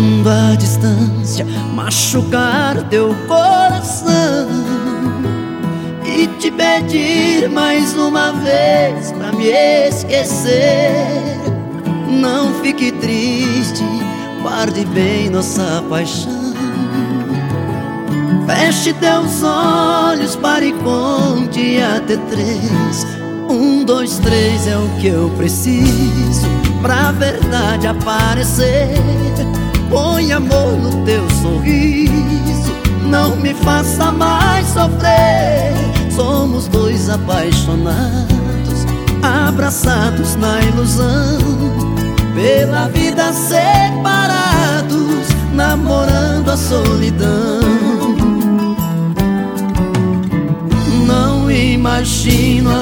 Quando a distância machucar teu coração E te pedir mais uma vez pra me esquecer. Não fique triste, guarde bem nossa paixão. Feche teus olhos, pare e conte até três. Um, dois, três é o que eu preciso Pra verdade aparecer Amor no teu sorriso. Não me faça mais sofrer. Somos dois apaixonados Abraçados na ilusão. Pela vida separados Namorando a solidão. Imagino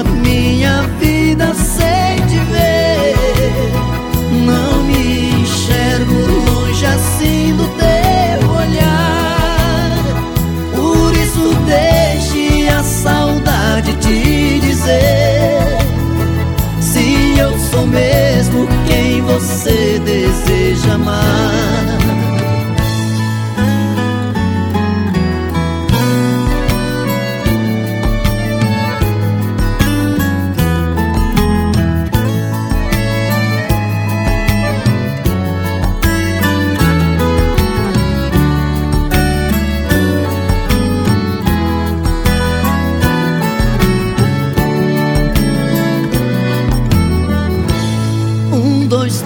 deseja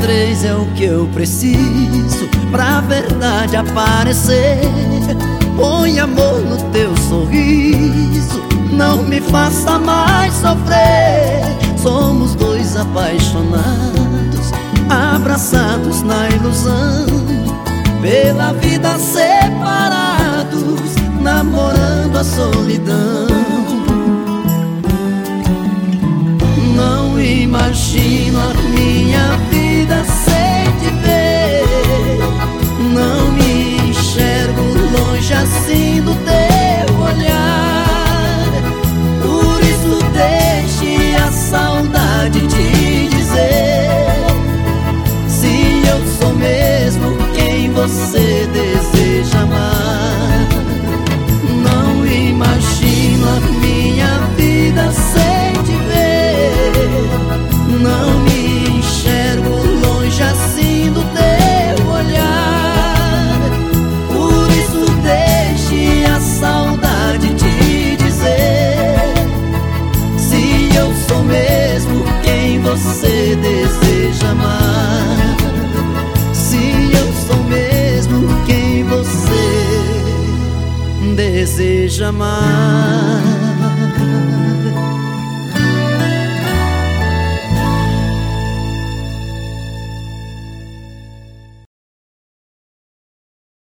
três é o que eu preciso Pra verdade aparecer. Põe amor no teu sorriso Não me faça mais sofrer. Somos dois apaixonados Abraçados na ilusão. Pela vida separados Namorando a solidão mesmo quem você deseja deseja mais.